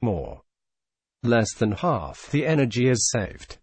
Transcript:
more. Less than half the energy is saved.